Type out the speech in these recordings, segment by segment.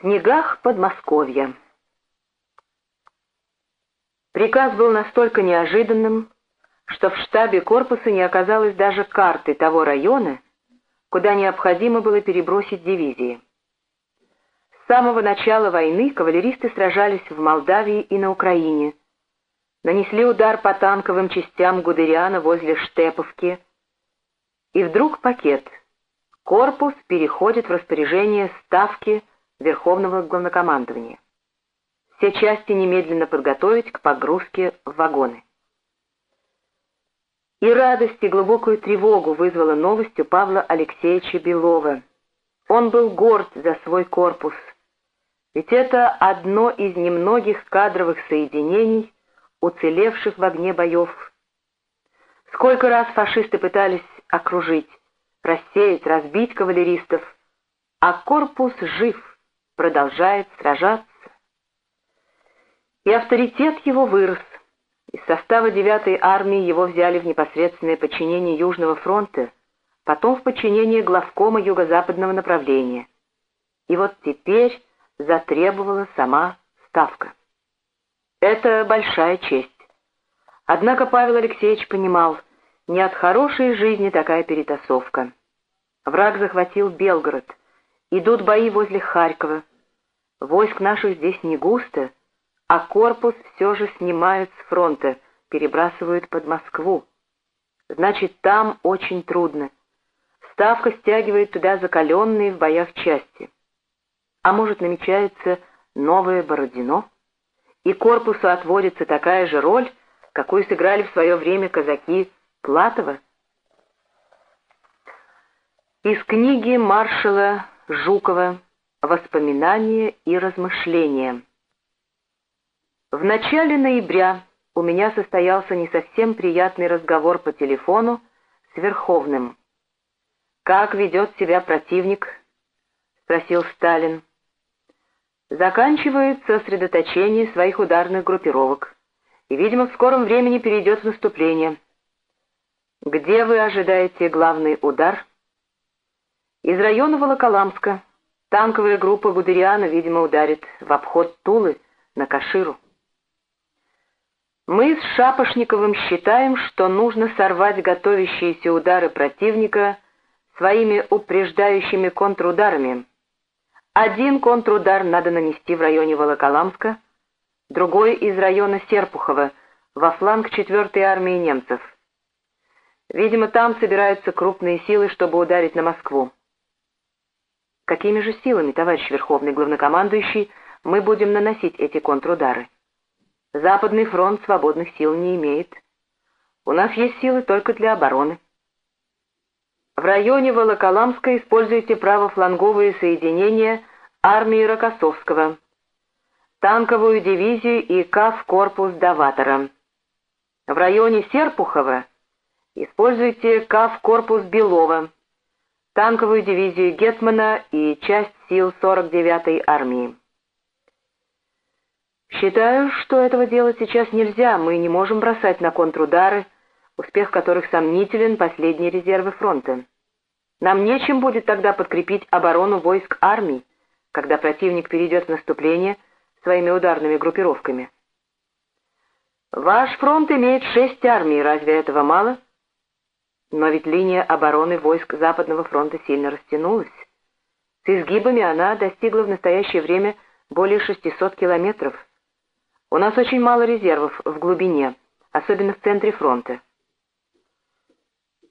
снегах Подмосковья. Приказ был настолько неожиданным, что в штабе корпуса не оказалось даже карты того района, куда необходимо было перебросить дивизии. С самого начала войны кавалеристы сражались в Молдавии и на Украине, нанесли удар по танковым частям Гудериана возле Штеповки, и вдруг пакет. Корпус переходит в распоряжение Ставки Верховного Главнокомандования. Все части немедленно подготовить к погрузке в вагоны. И радость, и глубокую тревогу вызвала новость у Павла Алексеевича Белова. Он был горд за свой корпус, ведь это одно из немногих кадровых соединений, уцелевших в огне боев. Сколько раз фашисты пытались окружить, рассеять, разбить кавалеристов, а корпус жив, продолжает сражаться. И авторитет его вырос. Из состава 9-й армии его взяли в непосредственное подчинение Южного фронта, потом в подчинение главкома юго-западного направления. И вот теперь затребовала сама Ставка. Это большая честь. Однако Павел Алексеевич понимал, не от хорошей жизни такая перетасовка. Враг захватил Белгород, идут бои возле Харькова. Войск наших здесь не густо, а корпус все же снимают с фронта, перебрасывают под Москву. Значит, там очень трудно. Ставка стягивает туда закаленные в боях части. А может, намечается новое Бородино? И корпусу отводится такая же роль, какую сыграли в свое время казаки Платова? Из книги маршала Жукова «Воспоминания и размышления». В начале ноября у меня состоялся не совсем приятный разговор по телефону с Верховным. «Как ведет себя противник?» — спросил Сталин. «Заканчивает сосредоточение своих ударных группировок и, видимо, в скором времени перейдет в наступление. Где вы ожидаете главный удар?» «Из района Волоколамска. Танковая группа Гудериана, видимо, ударит в обход Тулы на Каширу». Мы с Шапошниковым считаем, что нужно сорвать готовящиеся удары противника своими упреждающими контрударами. Один контрудар надо нанести в районе Волоколамска, другой из района Серпухова, во фланг 4-й армии немцев. Видимо, там собираются крупные силы, чтобы ударить на Москву. Какими же силами, товарищ Верховный Главнокомандующий, мы будем наносить эти контрудары? Западный фронт свободных сил не имеет. У нас есть силы только для обороны. В районе Волоколамска используйте правофланговые соединения армии Рокоссовского, танковую дивизию и КАВ-корпус Даватора. В районе Серпухова используйте КАВ-корпус Белова, танковую дивизию Гетмана и часть сил 49-й армии. Считаю, что этого делать сейчас нельзя, мы не можем бросать на контрудары, успех которых сомнителен последние резервы фронта. Нам нечем будет тогда подкрепить оборону войск армий, когда противник перейдет в наступление своими ударными группировками. Ваш фронт имеет шесть армий, разве этого мало? Но ведь линия обороны войск Западного фронта сильно растянулась. С изгибами она достигла в настоящее время более 600 километров. У нас очень мало резервов в глубине, особенно в центре фронта.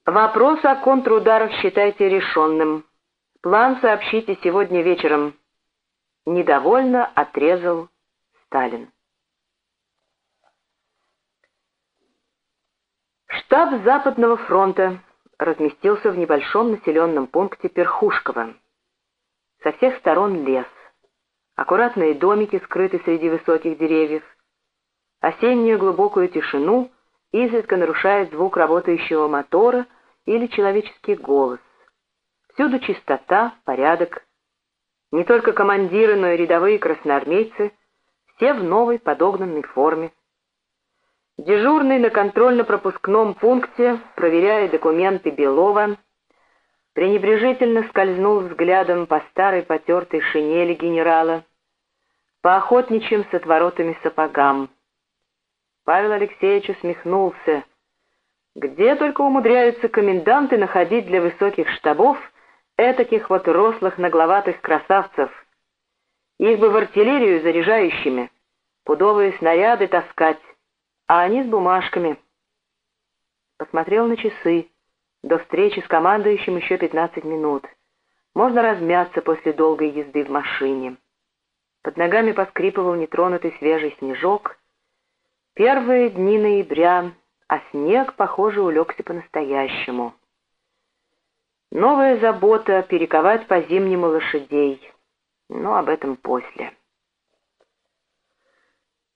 Вопрос о контрударах считайте решенным. План сообщите сегодня вечером. Недовольно отрезал Сталин. Штаб Западного фронта разместился в небольшом населенном пункте Перхушково. Со всех сторон лес аккуратные домики скрыты среди высоких деревьев. Осеннюю глубокую тишину изредка нарушает звук работающего мотора или человеческий голос. Всюду чистота, порядок. Не только командиры, но и рядовые красноармейцы, все в новой подогнанной форме. Дежурный на контрольно-пропускном пункте, проверяя документы Белова, пренебрежительно скользнул взглядом по старой потертой шинели генерала, по охотничьим с отворотами сапогам. Павел Алексеевич усмехнулся. Где только умудряются коменданты находить для высоких штабов этаких вот рослых нагловатых красавцев. Их бы в артиллерию заряжающими, пудовые снаряды таскать, а они с бумажками. Посмотрел на часы. До встречи с командующим еще 15 минут. Можно размяться после долгой езды в машине. Под ногами поскрипывал нетронутый свежий снежок. Первые дни ноября, а снег, похоже, улегся по-настоящему. Новая забота — перековать по-зимнему лошадей. Но об этом после.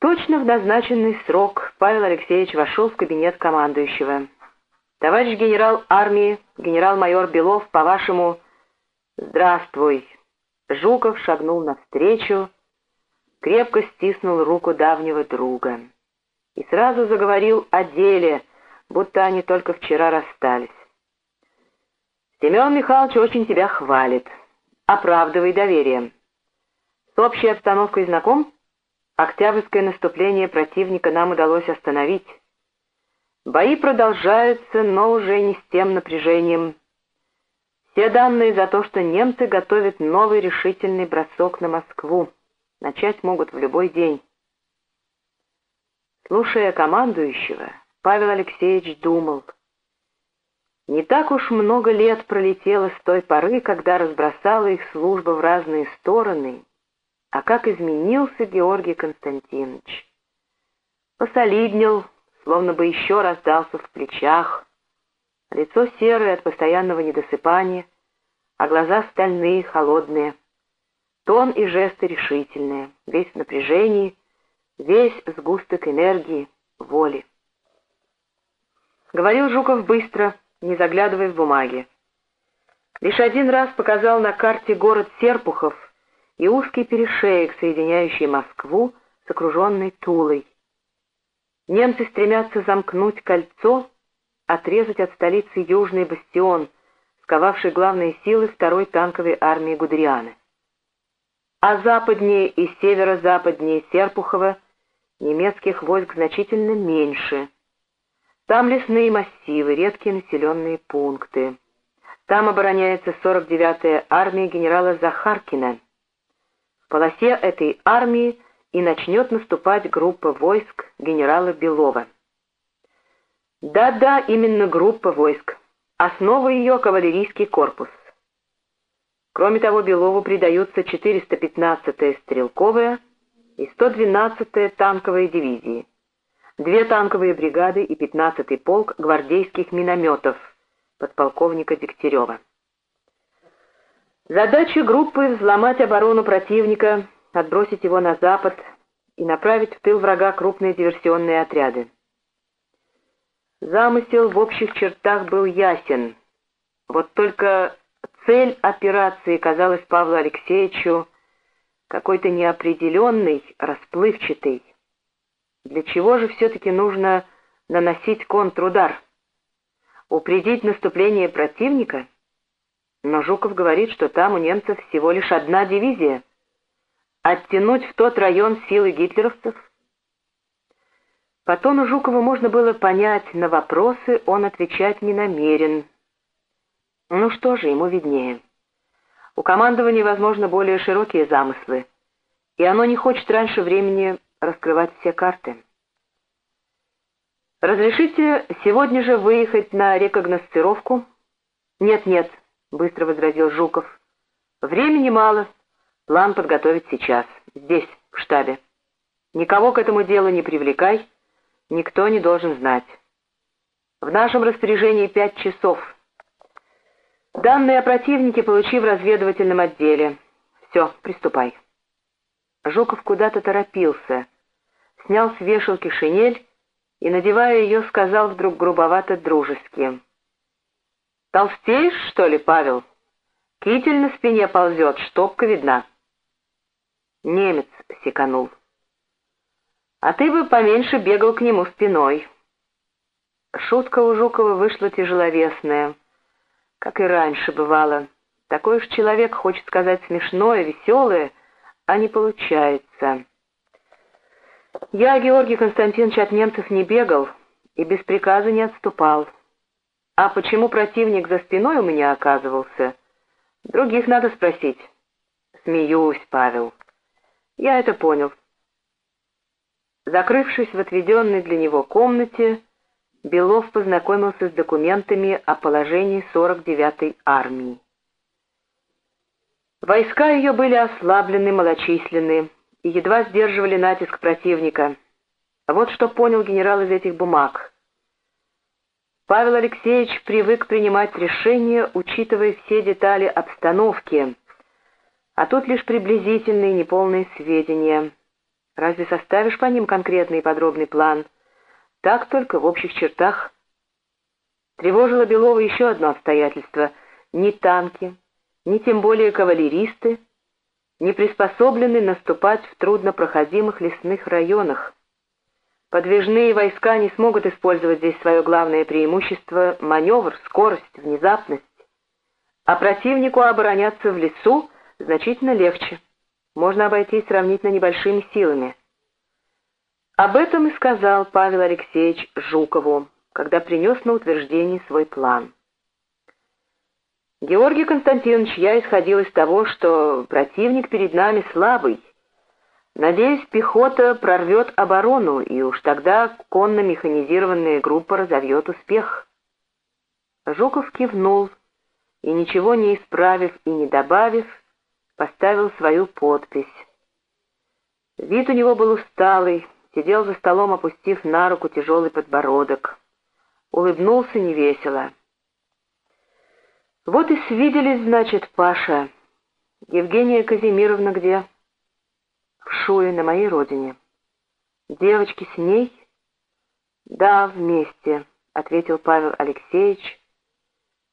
Точно в назначенный срок Павел Алексеевич вошел в кабинет командующего. «Товарищ генерал армии, генерал-майор Белов, по-вашему...» «Здравствуй!» Жуков шагнул навстречу, крепко стиснул руку давнего друга и сразу заговорил о деле, будто они только вчера расстались. «Семен Михайлович очень тебя хвалит. Оправдывай доверие. С общей обстановкой знаком? Октябрьское наступление противника нам удалось остановить». Бои продолжаются, но уже не с тем напряжением. Все данные за то, что немцы готовят новый решительный бросок на Москву. Начать могут в любой день. Слушая командующего, Павел Алексеевич думал. Не так уж много лет пролетело с той поры, когда разбросала их служба в разные стороны, а как изменился Георгий Константинович. Посолиднел, словно бы еще раздался в плечах. Лицо серое от постоянного недосыпания, а глаза стальные, холодные. Тон и жесты решительные, весь в напряжении, весь сгусток энергии, воли. Говорил Жуков быстро, не заглядывая в бумаги. Лишь один раз показал на карте город Серпухов и узкий перешеек, соединяющий Москву с окруженной Тулой. Немцы стремятся замкнуть кольцо, отрезать от столицы южный бастион, сковавший главные силы второй танковой армии Гудерианы. А западнее и северо-западнее Серпухова немецких войск значительно меньше. Там лесные массивы, редкие населенные пункты. Там обороняется 49-я армия генерала Захаркина. Полосе этой армии и начнет наступать группа войск генерала Белова. Да-да, именно группа войск. Основа ее — кавалерийский корпус. Кроме того, Белову придаются 415-я стрелковая и 112-я танковая дивизии, две танковые бригады и 15-й полк гвардейских минометов подполковника Дегтярева. Задача группы — взломать оборону противника — отбросить его на запад и направить в тыл врага крупные диверсионные отряды. Замысел в общих чертах был ясен. Вот только цель операции казалась Павлу Алексеевичу какой-то неопределенной, расплывчатой. Для чего же все-таки нужно наносить контрудар? Упредить наступление противника? Но Жуков говорит, что там у немцев всего лишь одна дивизия — Оттянуть в тот район силы гитлеровцев? По тону Жукова можно было понять, на вопросы он отвечать не намерен. Ну что же, ему виднее. У командования, возможно, более широкие замыслы, и оно не хочет раньше времени раскрывать все карты. «Разрешите сегодня же выехать на рекогносцировку?» «Нет-нет», — быстро возразил Жуков. «Времени мало». План подготовить сейчас, здесь, в штабе. Никого к этому делу не привлекай, никто не должен знать. В нашем распоряжении пять часов. Данные о противнике получи в разведывательном отделе. Все, приступай. Жуков куда-то торопился, снял с вешалки шинель и, надевая ее, сказал вдруг грубовато-дружески. «Толстеешь, что ли, Павел? Китель на спине ползет, штопка видна». Немец секанул. А ты бы поменьше бегал к нему спиной. Шутка у Жукова вышла тяжеловесная. Как и раньше бывало. Такой уж человек хочет сказать смешное, веселое, а не получается. Я, Георгий Константинович, от немцев не бегал и без приказа не отступал. А почему противник за спиной у меня оказывался? Других надо спросить. Смеюсь, Павел. Я это понял. Закрывшись в отведенной для него комнате, Белов познакомился с документами о положении 49-й армии. Войска ее были ослаблены, малочисленны и едва сдерживали натиск противника. Вот что понял генерал из этих бумаг. Павел Алексеевич привык принимать решения, учитывая все детали обстановки, а тут лишь приблизительные неполные сведения. Разве составишь по ним конкретный и подробный план? Так только в общих чертах. Тревожило Белова еще одно обстоятельство. Ни танки, ни тем более кавалеристы не приспособлены наступать в труднопроходимых лесных районах. Подвижные войска не смогут использовать здесь свое главное преимущество — маневр, скорость, внезапность. А противнику обороняться в лесу значительно легче. Можно обойтись сравнительно небольшими силами. Об этом и сказал Павел Алексеевич Жукову, когда принес на утверждение свой план. Георгий Константинович, я исходил из того, что противник перед нами слабый. Надеюсь, пехота прорвет оборону, и уж тогда конно-механизированная группа разовьет успех. Жуков кивнул и, ничего не исправив и не добавив, поставил свою подпись. Вид у него был усталый, сидел за столом, опустив на руку тяжелый подбородок. Улыбнулся невесело. Вот и свиделись, значит, Паша. Евгения Казимировна где? В Шуе, на моей родине. Девочки с ней? Да, вместе, ответил Павел Алексеевич.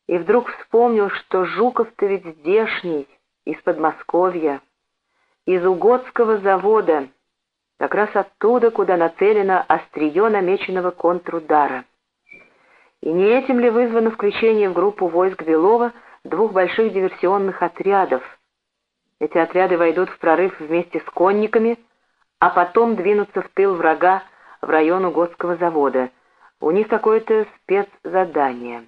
И вдруг вспомнил, что Жуков-то ведь здешний, из Подмосковья, из Угодского завода, как раз оттуда, куда нацелено острие намеченного контрудара. И не этим ли вызвано включение в группу войск Белова двух больших диверсионных отрядов? Эти отряды войдут в прорыв вместе с конниками, а потом двинутся в тыл врага в район Угодского завода. У них какое-то спецзадание.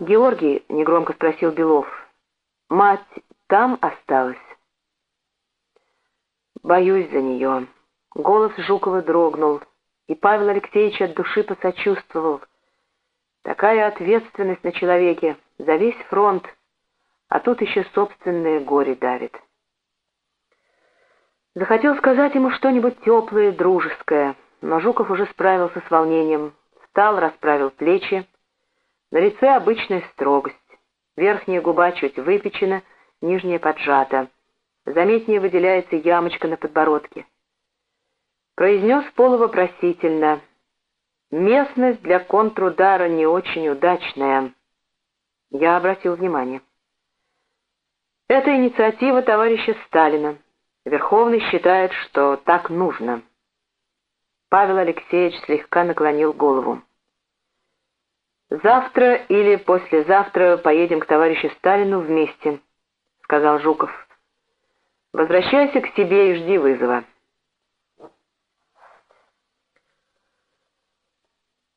«Георгий», — негромко спросил Белов, — «мать там осталась?» «Боюсь за нее». Голос Жукова дрогнул и Павел Алексеевич от души посочувствовал. Такая ответственность на человеке за весь фронт, а тут еще собственное горе давит. Захотел сказать ему что-нибудь теплое, дружеское, но Жуков уже справился с волнением, встал, расправил плечи. На лице обычная строгость, верхняя губа чуть выпечена, нижняя поджата. Заметнее выделяется ямочка на подбородке произнес полувопросительно. «Местность для контрудара не очень удачная». Я обратил внимание. Это инициатива товарища Сталина. Верховный считает, что так нужно. Павел Алексеевич слегка наклонил голову. «Завтра или послезавтра поедем к товарищу Сталину вместе», — сказал Жуков. «Возвращайся к себе и жди вызова».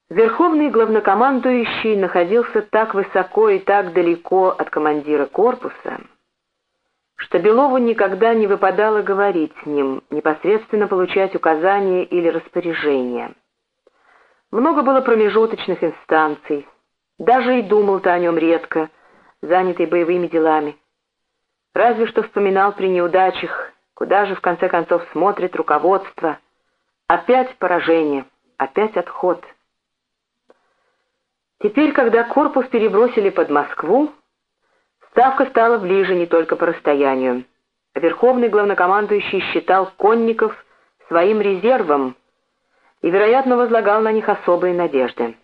Верховный главнокомандующий находился так высоко и так далеко от командира корпуса, что Белову никогда не выпадало говорить с ним, непосредственно получать указания или распоряжения. Много было промежуточных инстанций, даже и думал-то о нем редко, занятый боевыми делами. Разве что вспоминал при неудачах, куда же в конце концов смотрит руководство. Опять поражение, опять отход — Теперь, когда корпус перебросили под Москву, ставка стала ближе не только по расстоянию. Верховный главнокомандующий считал конников своим резервом и, вероятно, возлагал на них особые надежды.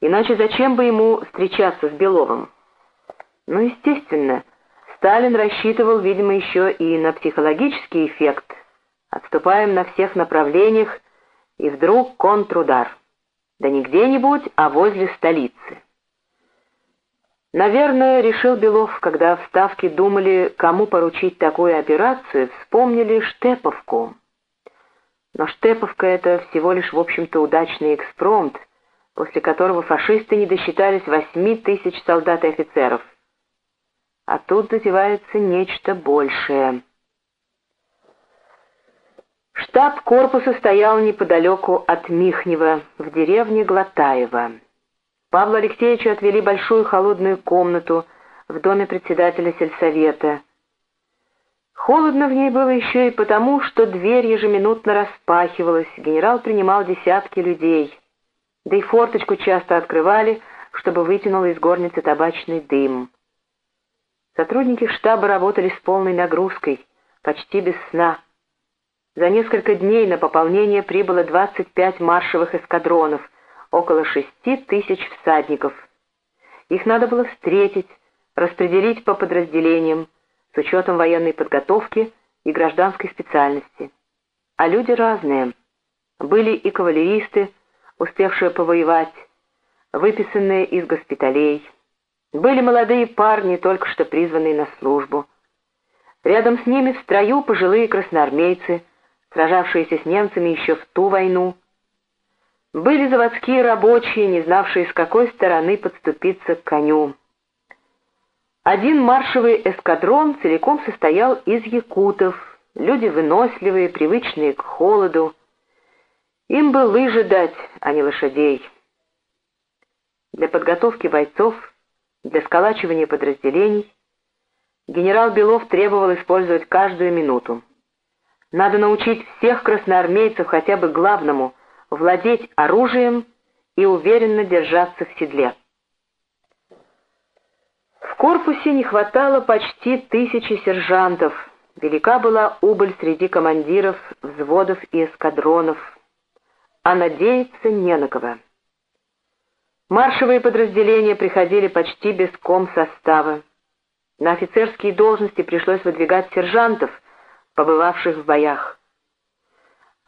Иначе зачем бы ему встречаться с Беловым? Ну, естественно, Сталин рассчитывал, видимо, еще и на психологический эффект. Отступаем на всех направлениях, и вдруг контрудар. Да не где-нибудь, а возле столицы. Наверное, решил Белов, когда в Ставке думали, кому поручить такую операцию, вспомнили Штеповку. Но Штеповка — это всего лишь, в общем-то, удачный экспромт, после которого фашисты не досчитались восьми тысяч солдат и офицеров. А тут затевается нечто большее. Штаб корпуса стоял неподалеку от Михнева, в деревне Глотаево. Павлу Алексеевичу отвели большую холодную комнату в доме председателя сельсовета. Холодно в ней было еще и потому, что дверь ежеминутно распахивалась, генерал принимал десятки людей. Да и форточку часто открывали, чтобы вытянул из горницы табачный дым. Сотрудники штаба работали с полной нагрузкой, почти без сна. За несколько дней на пополнение прибыло 25 маршевых эскадронов — около шести тысяч всадников. Их надо было встретить, распределить по подразделениям, с учетом военной подготовки и гражданской специальности. А люди разные. Были и кавалеристы, успевшие повоевать, выписанные из госпиталей. Были молодые парни, только что призванные на службу. Рядом с ними в строю пожилые красноармейцы, сражавшиеся с немцами еще в ту войну, были заводские рабочие, не знавшие, с какой стороны подступиться к коню. Один маршевый эскадрон целиком состоял из якутов, люди выносливые, привычные к холоду. Им бы лыжи дать, а не лошадей. Для подготовки бойцов, для сколачивания подразделений генерал Белов требовал использовать каждую минуту. Надо научить всех красноармейцев хотя бы главному — владеть оружием и уверенно держаться в седле. В корпусе не хватало почти тысячи сержантов. Велика была убыль среди командиров, взводов и эскадронов. А надеяться не на кого. Маршевые подразделения приходили почти без ком-состава. На офицерские должности пришлось выдвигать сержантов, побывавших в боях.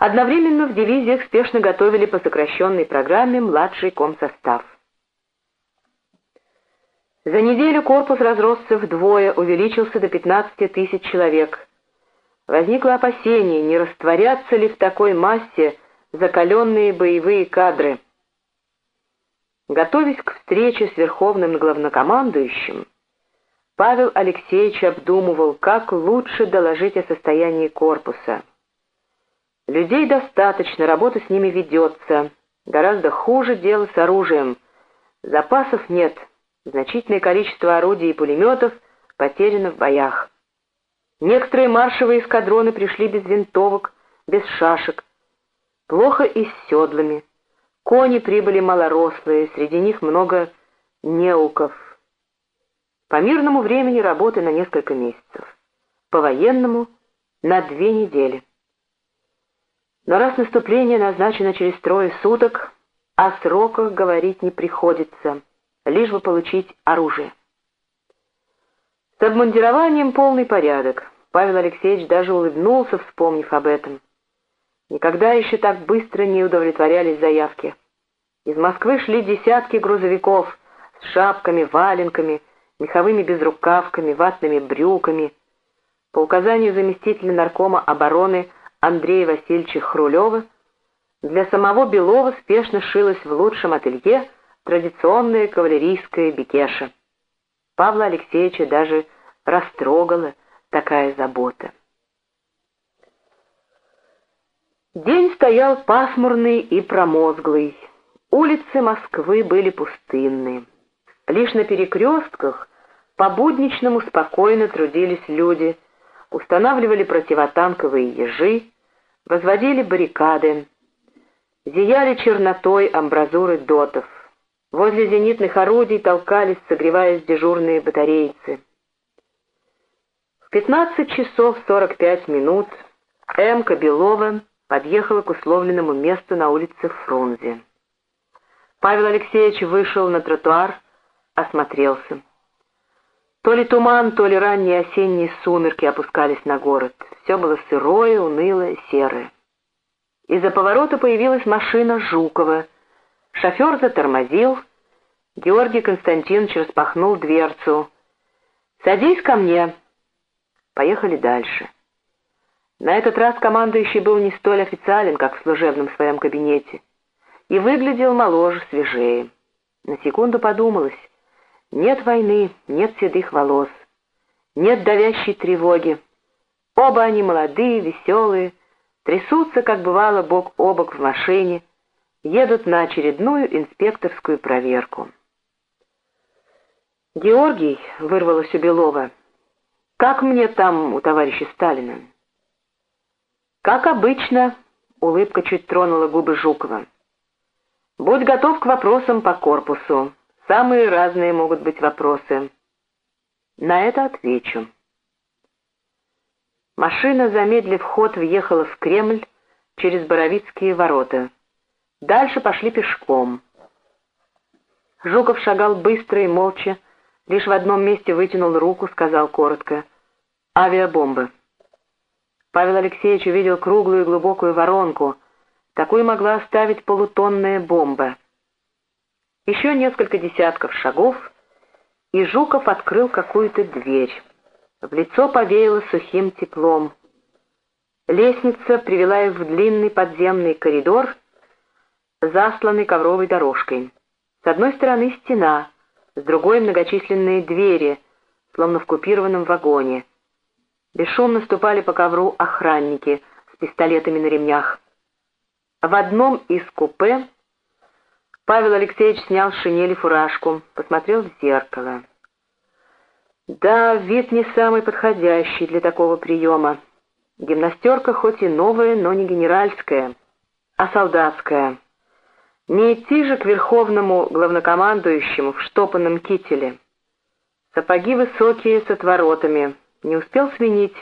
Одновременно в дивизиях спешно готовили по сокращенной программе младший комсостав. За неделю корпус разросся вдвое, увеличился до 15 тысяч человек. Возникло опасение, не растворятся ли в такой массе закаленные боевые кадры. Готовясь к встрече с верховным главнокомандующим, Павел Алексеевич обдумывал, как лучше доложить о состоянии корпуса. Людей достаточно, работа с ними ведется. Гораздо хуже дело с оружием. Запасов нет. Значительное количество орудий и пулеметов потеряно в боях. Некоторые маршевые эскадроны пришли без винтовок, без шашек. Плохо и с седлами. Кони прибыли малорослые, среди них много неуков. По мирному времени работы на несколько месяцев. По военному — на две недели. Но раз наступление назначено через трое суток, о сроках говорить не приходится, лишь бы получить оружие. С обмундированием полный порядок. Павел Алексеевич даже улыбнулся, вспомнив об этом. Никогда еще так быстро не удовлетворялись заявки. Из Москвы шли десятки грузовиков с шапками, валенками, меховыми безрукавками, ватными брюками. По указанию заместителя наркома обороны Андрея Васильевича Хрулева, для самого Белова спешно шилась в лучшем ателье традиционная кавалерийская бекеша. Павла Алексеевича даже растрогала такая забота. День стоял пасмурный и промозглый. Улицы Москвы были пустынные. Лишь на перекрестках по-будничному спокойно трудились люди, устанавливали противотанковые ежи, возводили баррикады, зияли чернотой амбразуры дотов. Возле зенитных орудий толкались, согреваясь дежурные батарейцы. В 15 часов 45 минут М. Белова подъехала к условленному месту на улице Фрунзе. Павел Алексеевич вышел на тротуар, осмотрелся. То ли туман, то ли ранние осенние сумерки опускались на город. Все было сырое, унылое, серое. Из-за поворота появилась машина Жукова. Шофер затормозил, Георгий Константинович распахнул дверцу. «Садись ко мне!» Поехали дальше. На этот раз командующий был не столь официален, как в служебном своем кабинете, и выглядел моложе, свежее. На секунду подумалось, нет войны, нет седых волос, нет давящей тревоги. Оба они молодые, веселые, трясутся, как бывало, бок о бок в машине, едут на очередную инспекторскую проверку. «Георгий», — вырвалось у Белова, — «как мне там у товарища Сталина?» «Как обычно», — улыбка чуть тронула губы Жукова. «Будь готов к вопросам по корпусу. Самые разные могут быть вопросы». На это отвечу. Машина, замедлив ход, въехала в Кремль через Боровицкие ворота. Дальше пошли пешком. Жуков шагал быстро и молча, лишь в одном месте вытянул руку, сказал коротко «Авиабомбы». Павел Алексеевич увидел круглую глубокую воронку. Такую могла оставить полутонная бомба. Еще несколько десятков шагов, и Жуков открыл какую-то дверь. В лицо повеяло сухим теплом. Лестница привела их в длинный подземный коридор, засланный ковровой дорожкой. С одной стороны стена, с другой многочисленные двери, словно в купированном вагоне. Бесшумно ступали по ковру охранники с пистолетами на ремнях. В одном из купе Павел Алексеевич снял шинель и фуражку, посмотрел в зеркало. Да, вид не самый подходящий для такого приема. Гимнастерка хоть и новая, но не генеральская, а солдатская. Не идти же к верховному главнокомандующему в штопанном кителе. Сапоги высокие с отворотами. Не успел сменить,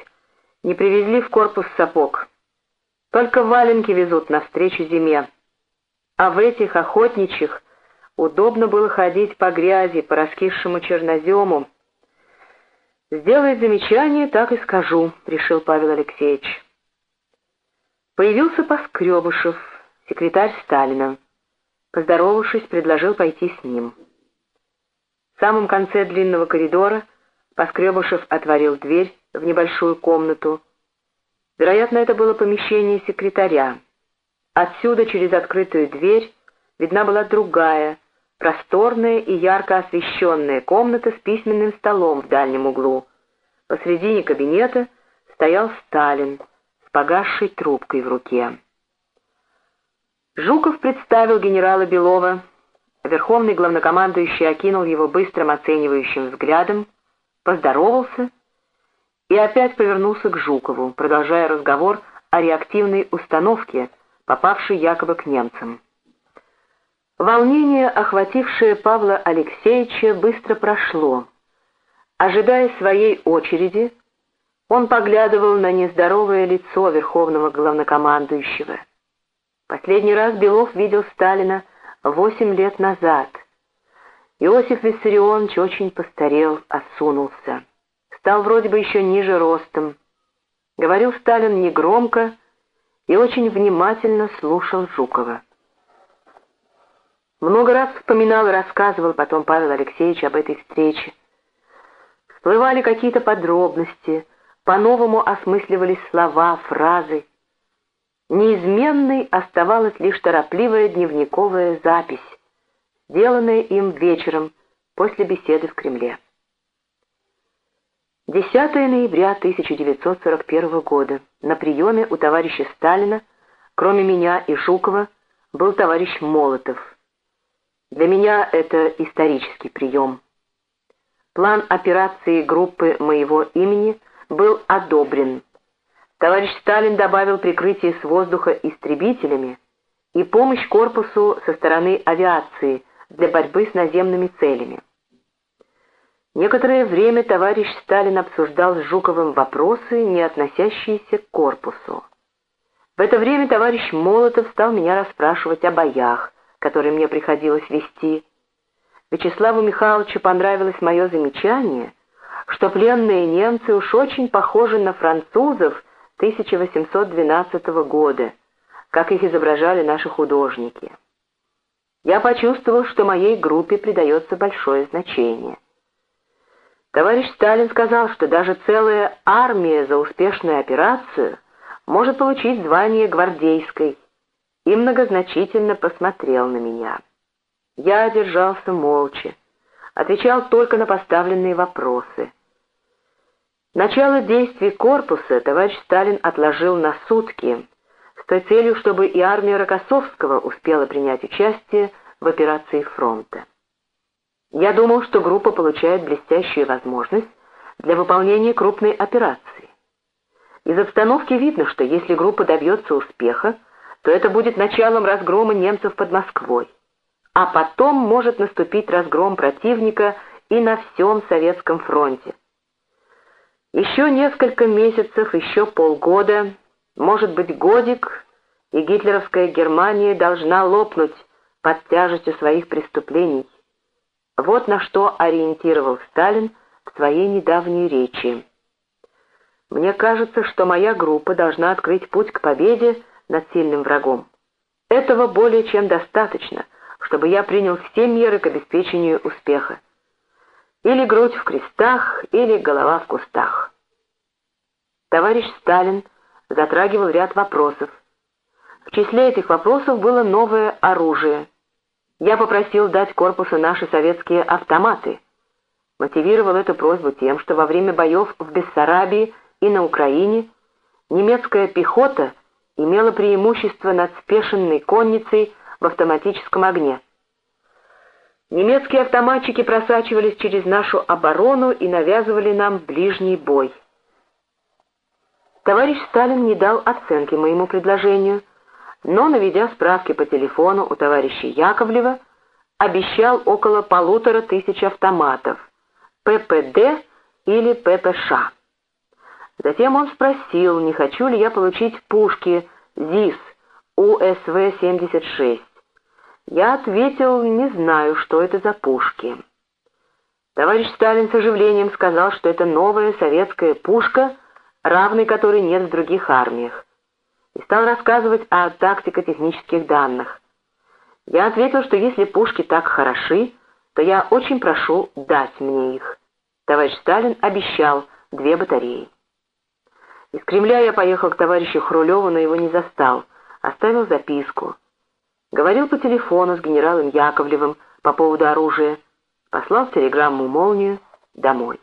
не привезли в корпус сапог. Только валенки везут навстречу зиме. А в этих охотничьих удобно было ходить по грязи, по раскисшему чернозему. «Сделай замечание, так и скажу», — решил Павел Алексеевич. Появился Поскребышев, секретарь Сталина. Поздоровавшись, предложил пойти с ним. В самом конце длинного коридора Поскребышев отворил дверь в небольшую комнату. Вероятно, это было помещение секретаря. Отсюда, через открытую дверь, видна была другая, просторная и ярко освещенная комната с письменным столом в дальнем углу. Посредине кабинета стоял Сталин с погасшей трубкой в руке. Жуков представил генерала Белова. Верховный главнокомандующий окинул его быстрым оценивающим взглядом, поздоровался и опять повернулся к Жукову, продолжая разговор о реактивной установке, попавшей якобы к немцам. Волнение, охватившее Павла Алексеевича, быстро прошло. Ожидая своей очереди, он поглядывал на нездоровое лицо верховного главнокомандующего — Последний раз Белов видел Сталина восемь лет назад. Иосиф Виссарионович очень постарел, осунулся. Стал вроде бы еще ниже ростом. Говорил Сталин негромко и очень внимательно слушал Жукова. Много раз вспоминал и рассказывал потом Павел Алексеевич об этой встрече. Всплывали какие-то подробности, по-новому осмысливались слова, фразы. Неизменной оставалась лишь торопливая дневниковая запись, сделанная им вечером после беседы в Кремле. 10 ноября 1941 года на приеме у товарища Сталина, кроме меня и Жукова, был товарищ Молотов. Для меня это исторический прием. План операции группы моего имени был одобрен Товарищ Сталин добавил прикрытие с воздуха истребителями и помощь корпусу со стороны авиации для борьбы с наземными целями. Некоторое время товарищ Сталин обсуждал с Жуковым вопросы, не относящиеся к корпусу. В это время товарищ Молотов стал меня расспрашивать о боях, которые мне приходилось вести. Вячеславу Михайловичу понравилось мое замечание, что пленные немцы уж очень похожи на французов, 1812 года, как их изображали наши художники. я почувствовал, что моей группе придается большое значение. Товарищ Сталин сказал, что даже целая армия за успешную операцию может получить звание гвардейской, и многозначительно посмотрел на меня. Я держался молча, отвечал только на поставленные вопросы. Начало действий корпуса товарищ Сталин отложил на сутки, с той целью, чтобы и армия Рокоссовского успела принять участие в операции фронта. Я думал, что группа получает блестящую возможность для выполнения крупной операции. Из обстановки видно, что если группа добьется успеха, то это будет началом разгрома немцев под Москвой, а потом может наступить разгром противника и на всем Советском фронте. Еще несколько месяцев, еще полгода, может быть годик, и гитлеровская Германия должна лопнуть под тяжестью своих преступлений. Вот на что ориентировал Сталин в своей недавней речи. Мне кажется, что моя группа должна открыть путь к победе над сильным врагом. Этого более чем достаточно, чтобы я принял все меры к обеспечению успеха. Или грудь в крестах, или голова в кустах. Товарищ Сталин затрагивал ряд вопросов. В числе этих вопросов было новое оружие — я попросил дать корпусу наши советские автоматы. Мотивировал эту просьбу тем, что во время боев в Бессарабии и на Украине немецкая пехота имела преимущество над спешенной конницей в автоматическом огне. Немецкие автоматчики просачивались через нашу оборону и навязывали нам ближний бой. Товарищ Сталин не дал оценки моему предложению – но, наведя справки по телефону у товарища Яковлева, обещал около полутора тысяч автоматов, ППД или ППШ. Затем он спросил, не хочу ли я получить пушки ЗИС УСВ-76. Я ответил, не знаю, что это за пушки. Товарищ Сталин с оживлением сказал, что это новая советская пушка, равной которой нет в других армиях и стал рассказывать о тактико-технических данных. Я ответил, что если пушки так хороши, то я очень прошу дать мне их. Товарищ Сталин обещал две батареи. Из Кремля я поехал к товарищу Хрулеву, но его не застал. Оставил записку. Говорил по телефону с генералом Яковлевым по поводу оружия. Послал телеграмму «Молнию» домой.